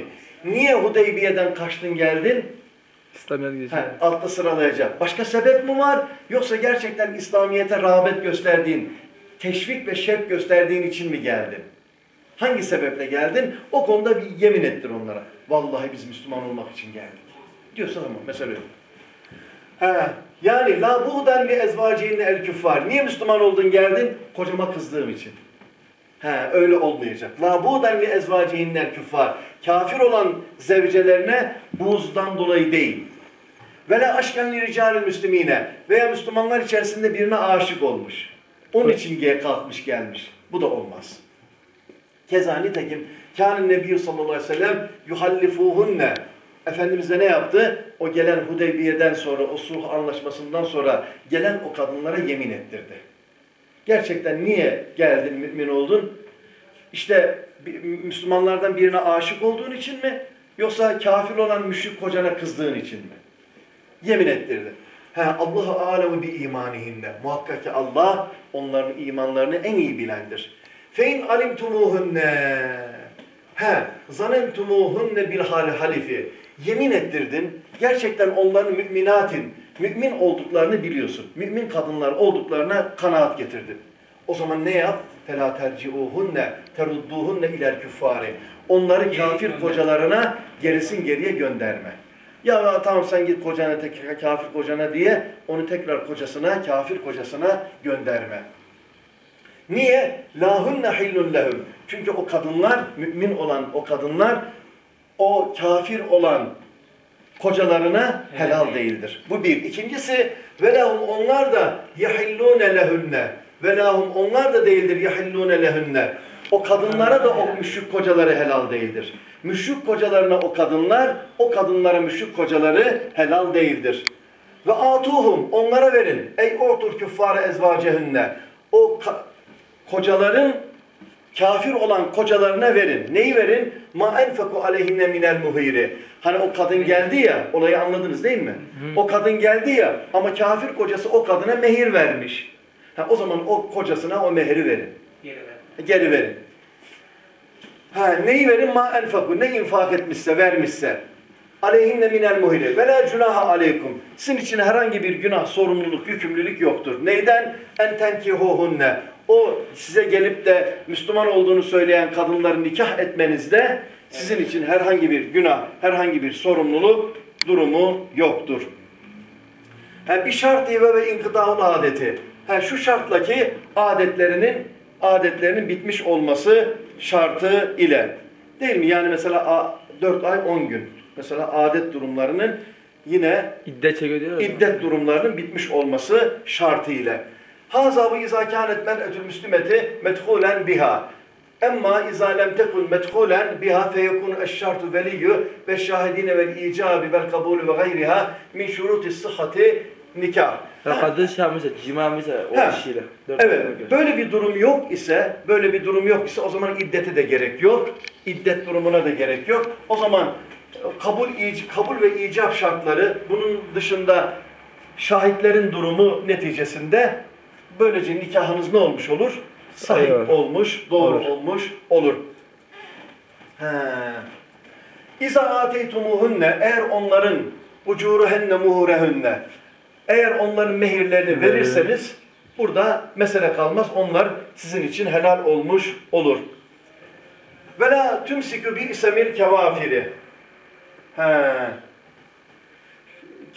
Niye Hudeybiye'den kaçtın geldin? İslamiyet geçiyor. Altta sıralayacak. Başka sebep mi var? Yoksa gerçekten İslamiyet'e rağbet gösterdiğin, teşvik ve şevk gösterdiğin için mi geldin? Hangi sebeple geldin? O konuda bir yemin ettir onlara. Vallahi biz Müslüman olmak için geldik. Diyorsa tamam, mesele yok. Ha, yani la buğden li ezvacihinne el küffar. Niye Müslüman oldun geldin? Kocama kızdığım için. He, öyle olmayacak. La buğden li ezvacihinne el küffar. Kafir olan zevcelerine buğzdan dolayı değil. Ve la aşken li ricalil müslimine. Veya Müslümanlar içerisinde birine aşık olmuş. Onun için diye kalkmış gelmiş. Bu da olmaz. Keza nitekim kânin nebiyyü sallallahu aleyhi ve sellem yuhallifuhunne. Efendimiz de ne yaptı? O gelen Hudeybiye'den sonra, o sulh anlaşmasından sonra gelen o kadınlara yemin ettirdi. Gerçekten niye geldin, mümin oldun? İşte Müslümanlardan birine aşık olduğun için mi? Yoksa kafir olan müşrik kocana kızdığın için mi? Yemin ettirdi. Ha, Allahu alemu bi imanihinne. Muhakkak ki Allah onların imanlarını en iyi bilendir. Fein alimtumuhunne. He, zanentumuhunne bil hali halifi Yemin ettirdin. Gerçekten onların müminatin, mümin olduklarını biliyorsun. Mümin kadınlar olduklarına kanaat getirdin. O zaman ne yap? فَلَا تَرْجِعُوهُنَّ تَرُدُّوهُنَّ اِلَى الْكُفَّارِ Onları kafir kocalarına gerisin geriye gönderme. Ya tamam sen git kocana, tek- kafir kocana diye onu tekrar kocasına, kafir kocasına gönderme. Niye? لَهُنَّ حِلُّ لَهُمْ Çünkü o kadınlar, mümin olan o kadınlar o kafir olan kocalarına helal değildir. Bu bir. İkincisi ve lahum onlar da yahillune lehunne ve lahum onlar da değildir yahillune lehunne. O kadınlara da o müşrik kocaları helal değildir. Müşrik kocalarına o kadınlar, o kadınlara müşrik kocaları helal değildir. Ve atuhum onlara verin. Ey ortur küffare ezvacehünne. O kocaların kafir olan kocalarına verin. Neyi verin? Ma enfeku aleyhinne minel muhiri. Hani o kadın geldi ya, olayı anladınız değil mi? O kadın geldi ya ama kafir kocası o kadına mehir vermiş. Ha, o zaman o kocasına o mehri verin. Geri verin. Ha, neyi verin? Ma enfeku. Ne infak etmişse, vermişse. Aleyhinne minel muhiri. Ve la cunaha aleykum. Sizin için herhangi bir günah, sorumluluk, yükümlülük yoktur. Neyden? En tenkihuhunne. O size gelip de Müslüman olduğunu söyleyen kadınları nikah etmenizde sizin için herhangi bir günah, herhangi bir sorumluluk durumu yoktur. Ha, bir şart ve ve inkıdaul adeti. Ha, şu şartla ki adetlerinin adetlerinin bitmiş olması şartı ile. Değil mi? Yani mesela 4 ay 10 gün. Mesela adet durumlarının yine İddet iddet durumlarının bitmiş olması şartı ile. Haza bu izâ kânet men'etül müslümeti medhûlen biha. Emma izâ lem tekun medhûlen biha feyekûn eşşartu veliyyü ve şahidine vel icâbi vel kabulü ve gayriha min şurutis sıhhati nikah. Şey yapmışsa, cima yapmışsa o Ha. işiyle. Dört Evet, böyle bir durum yok ise, böyle bir durum yok ise o zaman iddete de gerek yok. İddet durumuna da gerek yok. O zaman kabul kabul ve icap şartları bunun dışında şahitlerin durumu neticesinde böylece nikahınız ne olmuş olur? Sahih Evet. olmuş, doğru Olur. olmuş olur. He. İza ateytumuhunne eğer onların ucuruhenne muhurehunne eğer onların mehirlerini verirseniz burada mesele kalmaz. Onlar sizin için helal olmuş olur. Ve la tümsikü bi isemil kevafiri. He.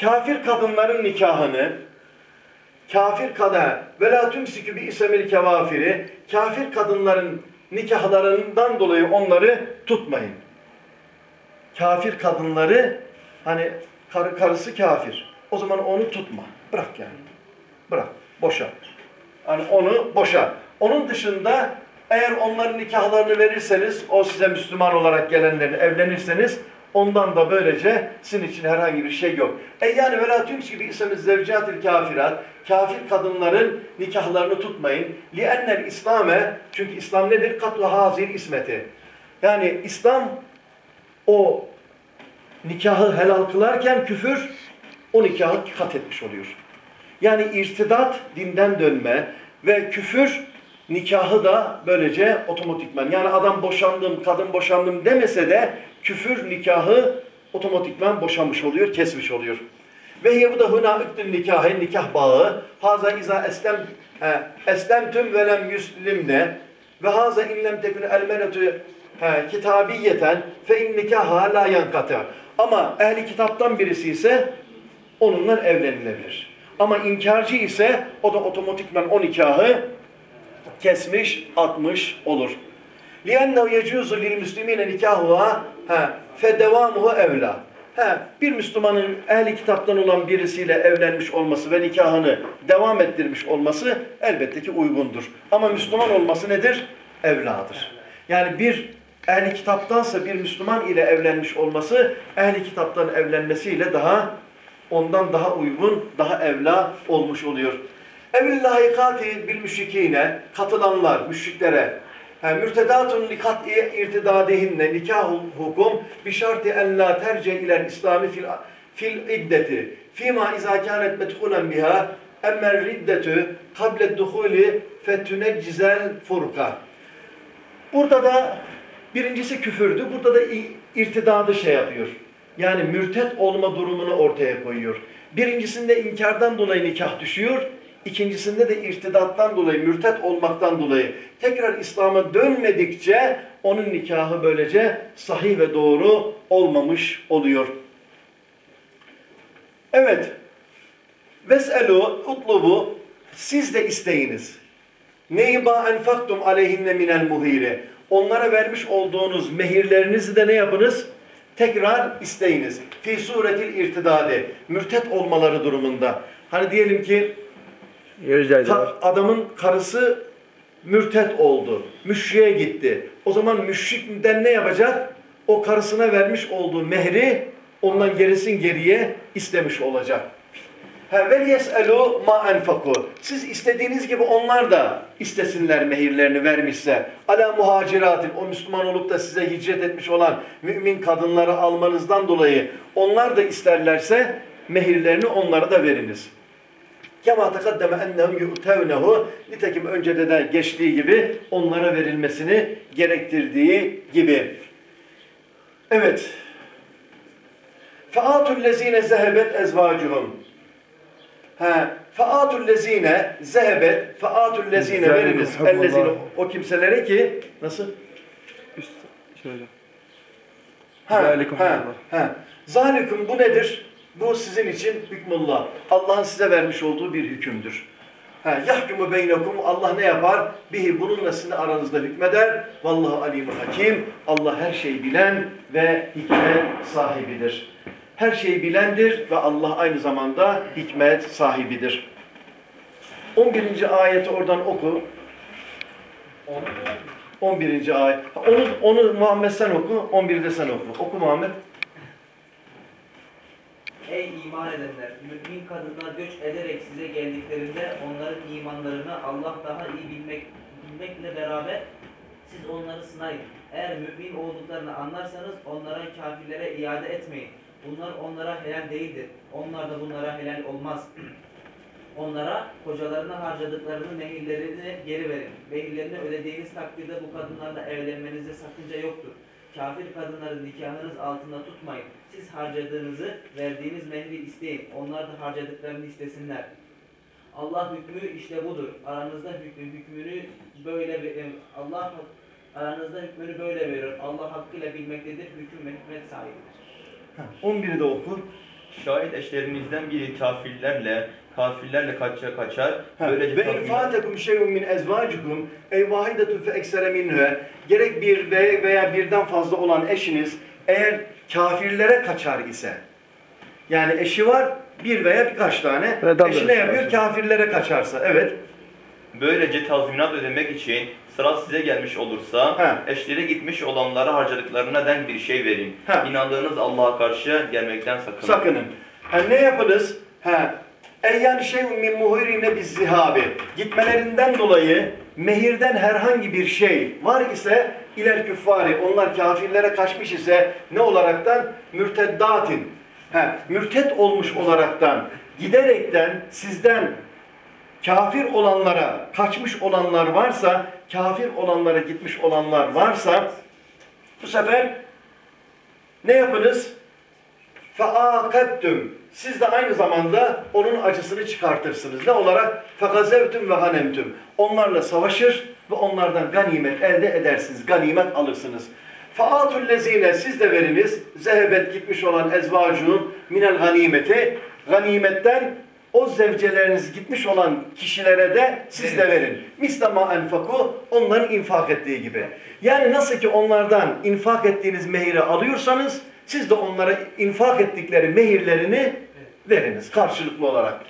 Kafir kadınların nikahını kafir kada ve la tümsikü bi isemil kevafiri kafir kadınların nikahlarından dolayı onları tutmayın. Kafir kadınları hani karı, karısı kafir. O zaman onu tutma. Bırak yani. Bırak. Boşa. Hani onu boşa. Onun dışında eğer onların nikahlarını verirseniz, o size Müslüman olarak gelenlerin evlenirseniz ondan da böylece sizin için herhangi bir şey yok. E yani velâ tümsi bi isemiz zevcâtil kafirat. Kafir kadınların nikahlarını tutmayın. Li'ennel İslame çünkü İslam nedir? Katlu hazir ismeti. Yani İslam o nikahı helal kılarken küfür o nikahı kat etmiş oluyor. Yani irtidat dinden dönme ve küfür nikahı da böylece otomatikman yani adam boşandım, kadın boşandım demese de küfür nikahı otomatikman boşanmış oluyor, kesmiş oluyor. Ve hiye bu da huna üktün nikahı, nikah bağı. Haza iza eslem, he, eslemtüm velem yüslimne ve haza inlem tekün elmenetü he, kitabiyeten fe in nikaha la yankata. Ama ehli kitaptan birisi ise onunla evlenilebilir. Ama inkarcı ise o da otomatikman o nikahı kesmiş, atmış olur. لِيَنَّهُ يَجُوزُ لِلْمُسْلِمِينَ نِكَاهُهَا فَدَوَامُهُ evla. He, bir Müslümanın ehli kitaptan olan birisiyle evlenmiş olması ve nikahını devam ettirmiş olması elbette ki uygundur. Ama Müslüman olması nedir? Evladır. Yani bir ehli kitaptansa bir Müslüman ile evlenmiş olması ehli kitaptan evlenmesiyle daha ondan daha uygun, daha evla olmuş oluyor. Evil lahikati bil müşrikine katılanlar, müşriklere yani mürtedatun li kat'i irtidadihinne nikahul hukum bi şarti en la terce ilen İslami fil, fil iddeti fima izâ kânet medhulen biha emmer riddetü kable duhuli fetüneccizel furka Burada da birincisi küfürdü. Burada da irtidadı şey yapıyor. Yani mürtet olma durumunu ortaya koyuyor. Birincisinde inkardan dolayı nikah düşüyor. İkincisinde de irtidattan dolayı, mürtet olmaktan dolayı tekrar İslam'a dönmedikçe onun nikahı böylece sahih ve doğru olmamış oluyor. Evet. Veselu utlubu siz de isteyiniz. Neyba enfaktum aleyhinne minel muhire. Onlara vermiş olduğunuz mehirlerinizi de ne yapınız? tekrar isteyiniz. Fi suretil irtidadi. Mürtet olmaları durumunda. Hani diyelim ki Ka- adamın karısı mürtet oldu. Müşriye gitti. O zaman müşrikten ne yapacak? O karısına vermiş olduğu mehri ondan gerisin geriye istemiş olacak. Vel yeselu ma enfaku. Siz istediğiniz gibi onlar da istesinler mehirlerini vermişse. Ala muhaciratin o Müslüman olup da size hicret etmiş olan mümin kadınları almanızdan dolayı onlar da isterlerse mehirlerini onlara da veriniz. Kema tekaddeme ennehum yu'tevnehu nitekim öncede de geçtiği gibi onlara verilmesini gerektirdiği gibi. Evet. Faatul lezine zehebet ezvacuhum. Ha, faatul lezine zehebet faatul lezine veriniz. Ellezine o kimselere ki nasıl? Üst şöyle. Ha, ha, ha. Zalikum bu nedir? Bu sizin için hükmullah. Allah'ın size vermiş olduğu bir hükümdür. Yahkumu beynekum Allah ne yapar? Bihi bununla sizin aranızda hükmeder. Vallahu alimul hakim. Allah her şeyi bilen ve hikmet sahibidir. Her şeyi bilendir ve Allah aynı zamanda hikmet sahibidir. 11. ayeti oradan oku. 11. ayet. Onu, onu Muhammed sen oku, 11'de sen oku. Oku Muhammed. Ey iman edenler! Mümin kadınlar göç ederek size geldiklerinde onların imanlarını Allah daha iyi bilmek, bilmekle beraber siz onları sınayın. Eğer mümin olduklarını anlarsanız onlara kafirlere iade etmeyin. Bunlar onlara helal değildir. Onlar da bunlara helal olmaz. Onlara kocalarına harcadıklarını mehirlerini geri verin. Mehirlerini ödediğiniz takdirde bu kadınlarla evlenmenizde sakınca yoktur. Kafir kadınları nikahınız altında tutmayın. Siz harcadığınızı, verdiğiniz mehri isteyin. Onlar da harcadıklarını istesinler. Allah hükmü işte budur. Aranızda hükmü, hükmünü böyle Allah aranızda hükmünü böyle veriyor. Allah hakkıyla bilmektedir. Hüküm ve hikmet sahibidir. Ha, 11'i de oku. Şayet eşlerinizden biri kafirlerle, kafirlerle kaçar kaçar. Böylece Ve tatmin- in fâtekum şey'un min ezvâcikum ey vahidetun fe eksere gerek bir ve veya birden fazla olan eşiniz eğer kafirlere kaçar ise yani eşi var bir veya birkaç tane Evet, tabii. eşi ne yapıyor? Kafirlere kaçarsa evet. Böylece tazminat ödemek için sıra size gelmiş olursa Ha. eşleri gitmiş olanlara harcadıklarına denk bir şey verin. Ha. İnandığınız Allah'a karşı gelmekten sakının. Sakının. Ha, ne yapınız? Ha, ey yani şeyun min muhirine biz zihabi. Gitmelerinden dolayı mehirden herhangi bir şey var ise iler küffari. Onlar kafirlere kaçmış ise ne olaraktan? Mürteddatin. Ha, mürted olmuş olaraktan giderekten sizden kafir olanlara kaçmış olanlar varsa, kafir olanlara gitmiş olanlar varsa bu sefer ne yapınız? فَاَاقَبْتُمْ Siz de aynı zamanda onun acısını çıkartırsınız. Ne olarak? فَغَزَوْتُمْ وَغَنَمْتُمْ Onlarla savaşır ve onlardan ganimet elde edersiniz. Ganimet alırsınız. فَاَاتُ الَّذ۪ينَ Siz de veriniz. Zehebet gitmiş olan ezvacuğun minel ganimeti. Ganimetten o zevceleriniz gitmiş olan kişilere de siz de verin. Mislama enfaku onların infak ettiği gibi. Yani nasıl ki onlardan infak ettiğiniz mehiri alıyorsanız siz de onlara infak ettikleri mehirlerini veriniz karşılıklı olarak.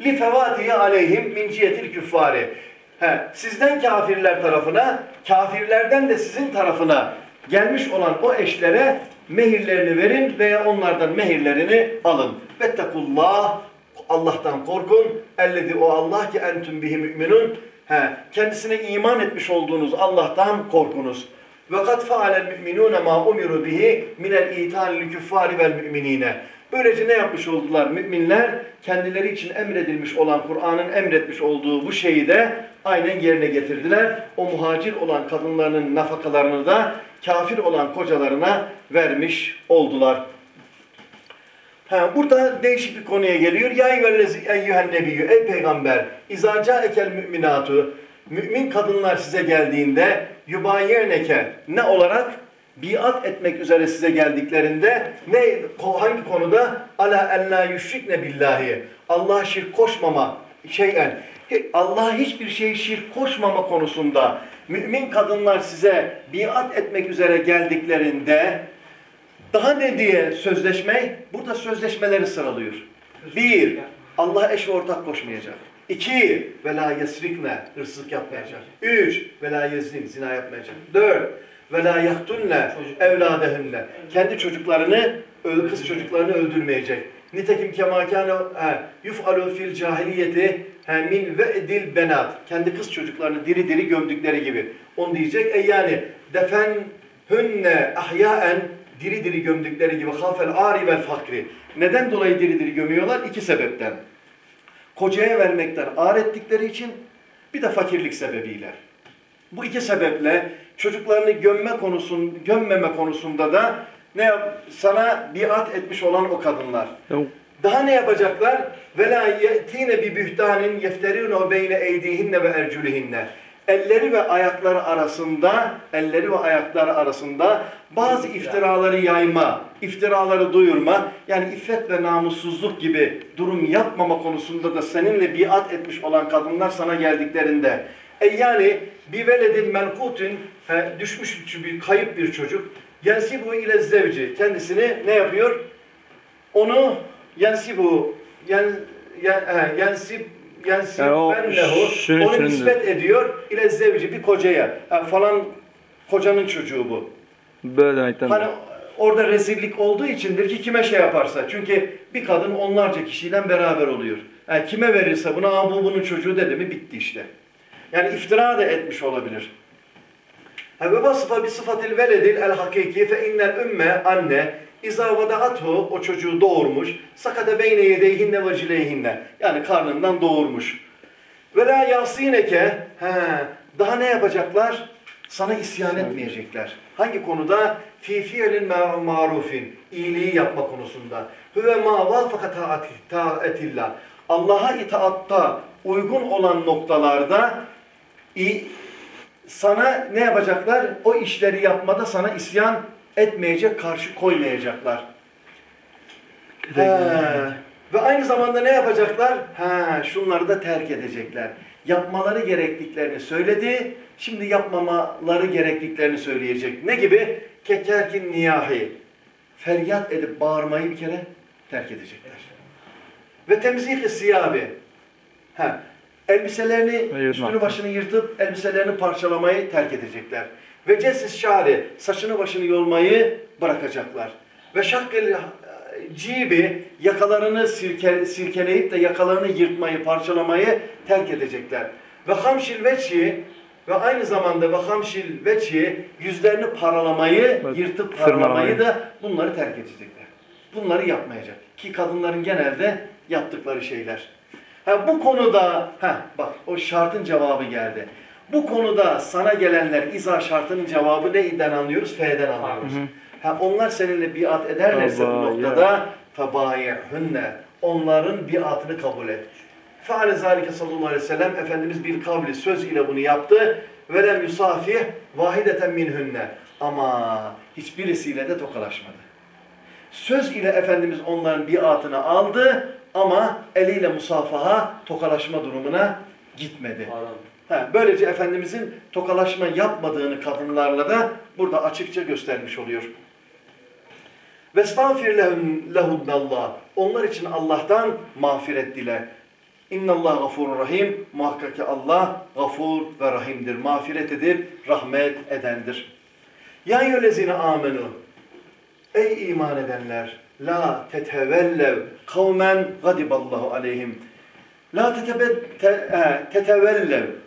Li fevatihi aleyhim min cihetil küffari. He, sizden kafirler tarafına, kafirlerden de sizin tarafına gelmiş olan o eşlere mehirlerini verin veya onlardan mehirlerini alın. Vettekullah Allah'tan korkun. Ellezi o Allah ki entüm bihi müminun. He, kendisine iman etmiş olduğunuz Allah'tan korkunuz. Ve kad faalen müminune ma umiru bihi minel itan lil küffari vel müminine. Böylece ne yapmış oldular müminler? Kendileri için emredilmiş olan Kur'an'ın emretmiş olduğu bu şeyi de aynen yerine getirdiler. O muhacir olan kadınlarının nafakalarını da kafir olan kocalarına vermiş oldular. Ha, burada değişik bir konuya geliyor. Ya eyyühen nebiyyü ey peygamber izâ câekel müminatu mümin kadınlar size geldiğinde yubayyerneke ne olarak biat etmek üzere size geldiklerinde ne hangi konuda ala ella yüşrikne billahi Allah şirk koşmama şeyen Allah hiçbir şey şirk koşmama konusunda mümin kadınlar size biat etmek üzere geldiklerinde Daha ne diye sözleşme? Burada sözleşmeleri sıralıyor. Bir, Allah eş ve ortak koşmayacak. İki, ve la yesrikne, hırsızlık yapmayacak. Üç, ve la zina yapmayacak. Dört, ve la yaktulne, evladehünne, kendi çocuklarını, kız çocuklarını öldürmeyecek. Nitekim kemakâne yuf'alû fil cahiliyeti min ve edil benat. Kendi kız çocuklarını diri diri gömdükleri gibi. Onu diyecek. E yani defen hünne ahyaen diri diri gömdükleri gibi hafel ari vel fakri. Neden dolayı diri diri gömüyorlar? İki sebepten. Kocaya vermekten ar ettikleri için bir de fakirlik sebebiyle. Bu iki sebeple çocuklarını gömme konusun, gömmeme konusunda da ne yap, sana biat etmiş olan o kadınlar. Daha ne yapacaklar? Ve la yetine bi bühtanin yefterûne beyne eydihinne ve erculihinne. Elleri ve ayakları arasında, elleri ve ayakları arasında bazı iftiraları yayma, iftiraları duyurma, yani iffet ve namussuzluk gibi durum yapmama konusunda da seninle biat etmiş olan kadınlar sana geldiklerinde, e yani bir veledin menkutin, he, düşmüş bir kayıp bir çocuk, yensibu ile zevci, kendisini ne yapıyor? onu yensibu yen, yen, yensib yensib Yani o ben lehu şunu- onu şunu nispet ediyor ile zevci bir kocaya Ha, falan kocanın çocuğu bu. Böyle demekten. Hani orada rezillik olduğu içindir ki kime şey yaparsa. Çünkü bir kadın onlarca kişiyle beraber oluyor. Yani kime verirse buna "Aa, bu bunun çocuğu dedi mi bitti işte. Yani iftira da etmiş olabilir. Ve vasıfa bir sıfatil veledil el hakiki fe innel ümme anne İza vadaathu o çocuğu doğurmuş. Sakate beyne yedeyhinne ve cileyhinne. Yani karnından doğurmuş. Ve la yasineke he, daha ne yapacaklar? Sana isyan etmeyecekler. Hangi konuda? Fi fiilin ma- marufin. İyiliği yapma konusunda. Hüve ma vafaka taati- taatillah. Allah'a itaatta uygun olan noktalarda sana ne yapacaklar? O işleri yapmada sana isyan etmeyecek, karşı koymayacaklar. He. Ve aynı zamanda ne yapacaklar? He, şunları da terk edecekler. Yapmaları gerektiklerini söyledi, şimdi yapmamaları gerektiklerini söyleyecek. Ne gibi? Kekerkin niyahi. Feryat edip bağırmayı bir kere terk edecekler. Ve temzik-i siyabi. He. Elbiselerini, üstünü başını yırtıp elbiselerini parçalamayı terk edecekler. Ve cesis şari, saçını başını yolmayı bırakacaklar. Ve şakkil cibi, yakalarını silke, silkeleyip de yakalarını yırtmayı, parçalamayı terk edecekler. Ve hamşil veçi ve aynı zamanda ve hamşil veçi yüzlerini paralamayı, Evet, yırtıp paralamayı da bunları terk edecekler. Bunları yapmayacak. Ki kadınların genelde yaptıkları şeyler. Ha, bu konuda, ha, bak o şartın cevabı geldi. Bu konuda sana gelenler izah şartının cevabı neyden anlıyoruz? F'den anlıyoruz. Ha, onlar seninle biat ederlerse bu noktada febayihünne onların biatını kabul et. Feale zalike sallallahu aleyhi ve sellem Efendimiz bir kavli söz ile bunu yaptı. Velem yusafih vahideten minhünne. Ama hiçbirisiyle de tokalaşmadı. Söz ile Efendimiz onların biatını aldı ama eliyle musafaha tokalaşma durumuna gitmedi. Ha, böylece Efendimizin tokalaşma yapmadığını kadınlarla da burada açıkça göstermiş oluyor. Vestağfir lehum lehunnallah. Onlar için Allah'tan mağfiret dile. İnnallah gafurur rahim. Muhakkak ki Allah gafur ve rahimdir. Mağfiret edip rahmet edendir. Ya eyyühellezine amenu. Ey iman edenler. La tetevellev kavmen gadiballahu aleyhim. La e, tetevellev.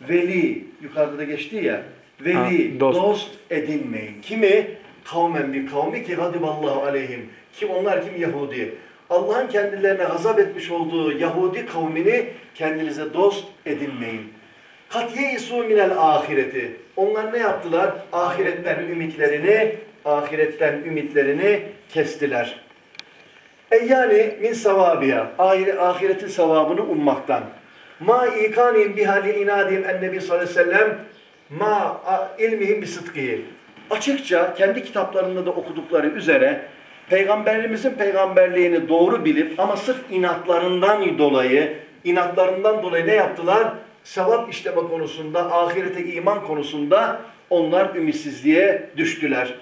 Veli. Yukarıda da geçti ya. Veli, Ha, dost. dost. edinmeyin. Kimi? Kavmen bir kavmi ki gadiballahu aleyhim. Kim onlar kim? Yahudi. Allah'ın kendilerine gazap etmiş olduğu Yahudi kavmini kendinize dost edinmeyin. Katiye isu minel ahireti. Onlar ne yaptılar? Ahiretten ümitlerini, ahiretten ümitlerini kestiler. E yani min sevabiya. Ahire, ahiretin sevabını ummaktan. Ma ikanim bihali inadim en nebi sallallahu aleyhi ma ilmihim bi sıdkihi. Açıkça kendi kitaplarında da okudukları üzere Peygamberimizin peygamberliğini doğru bilip ama sırf inatlarından dolayı inatlarından dolayı ne yaptılar? Sevap işleme konusunda, ahirete iman konusunda onlar ümitsizliğe düştüler.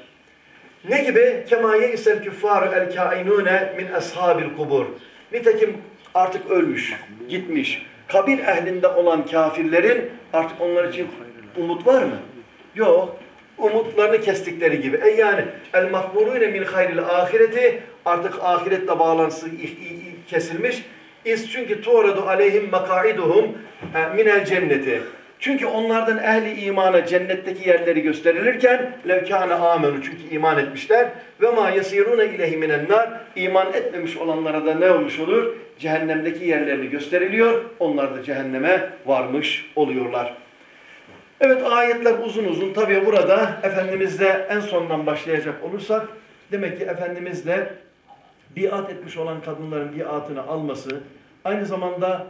Ne gibi? Kema ye'isel küffaru el kainune min ashabil kubur. Nitekim artık ölmüş, gitmiş. Kabir ehlinde olan kafirlerin artık onlar için umut var mı? Yok. Umutlarını kestikleri gibi. E yani el mahburune min hayril ahireti artık ahiretle bağlantısı kesilmiş. İz çünkü tuğradu aleyhim makaiduhum minel cenneti. Çünkü onlardan ehli imana cennetteki yerleri gösterilirken levkâne amenu çünkü iman etmişler ve ma yasirune ileyhi minen nar iman etmemiş olanlara da ne olmuş olur? Cehennemdeki yerlerini gösteriliyor. Onlar da cehenneme varmış oluyorlar. Evet ayetler uzun uzun. Tabii burada Efendimizle en sondan başlayacak olursak demek ki Efendimizle biat etmiş olan kadınların biatını alması, aynı zamanda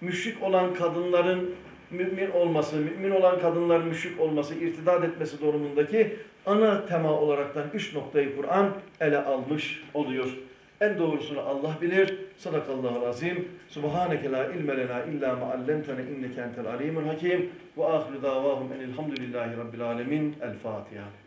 müşrik olan kadınların mümin olması, mümin olan kadınların müşrik olması, irtidat etmesi durumundaki ana tema olaraktan üç noktayı Kur'an ele almış oluyor. En doğrusunu Allah bilir. Sadakallahu azim. Subhaneke la ilme lena illa ma allamtana inneke entel alimul hakim. Ve ahiru davahum enilhamdülillahi rabbil alemin. El Fatiha.